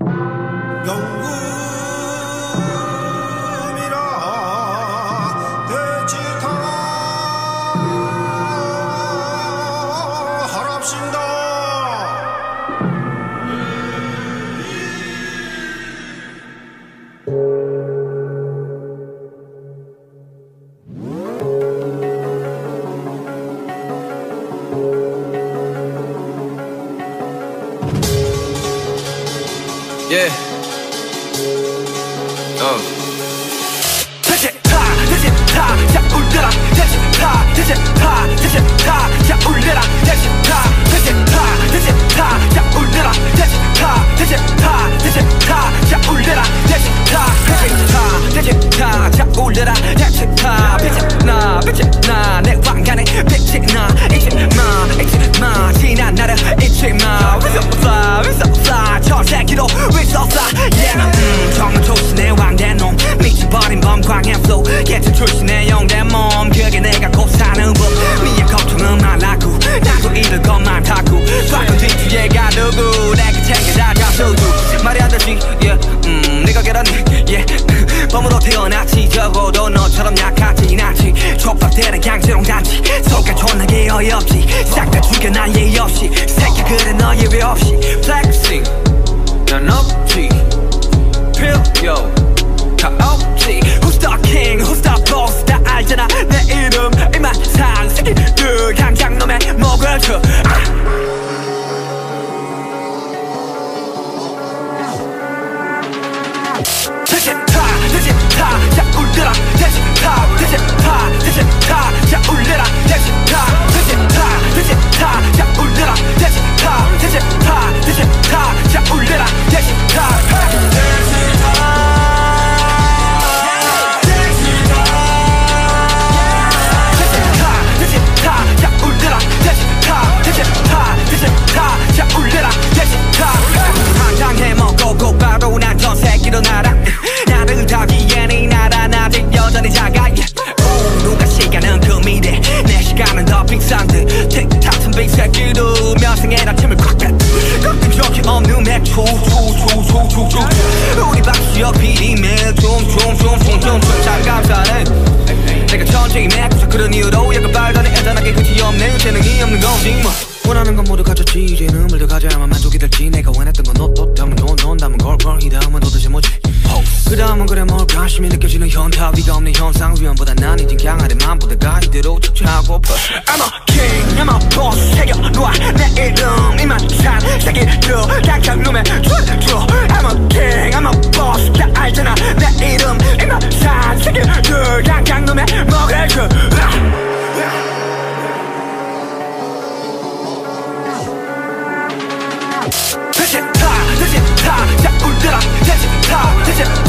永无 Yeah. Um. 다. 솜으로 태어났지. 적어도 너처럼 약하진 않지 촉박대는 강제롱 단지 속에 초 is a 재능이 없는 거지 뭐. 원하는 건 모두 가졌지. 이제 눈물도 가져야만 만족이 될지. 내가 원했던 건너또 다음은 넌다면 걸걸. 이 다음은 도대체 뭐지? 그 다음은 그래 뭘까 심히 느껴지는 현타 위가 없는 현상. 위험보다 난 이젠 강하리 맘보다 가이대로 척척하고 I'm a king, I'm a boss. 새겨놔 내 이름 이만찬 새끼들 약한 놈의 쭈쭈 I'm a king, I'm a boss. 다 알잖아. 내 이름 이만찬 새끼들 약한 놈의 먹을 줄. 들아 대신 다 대신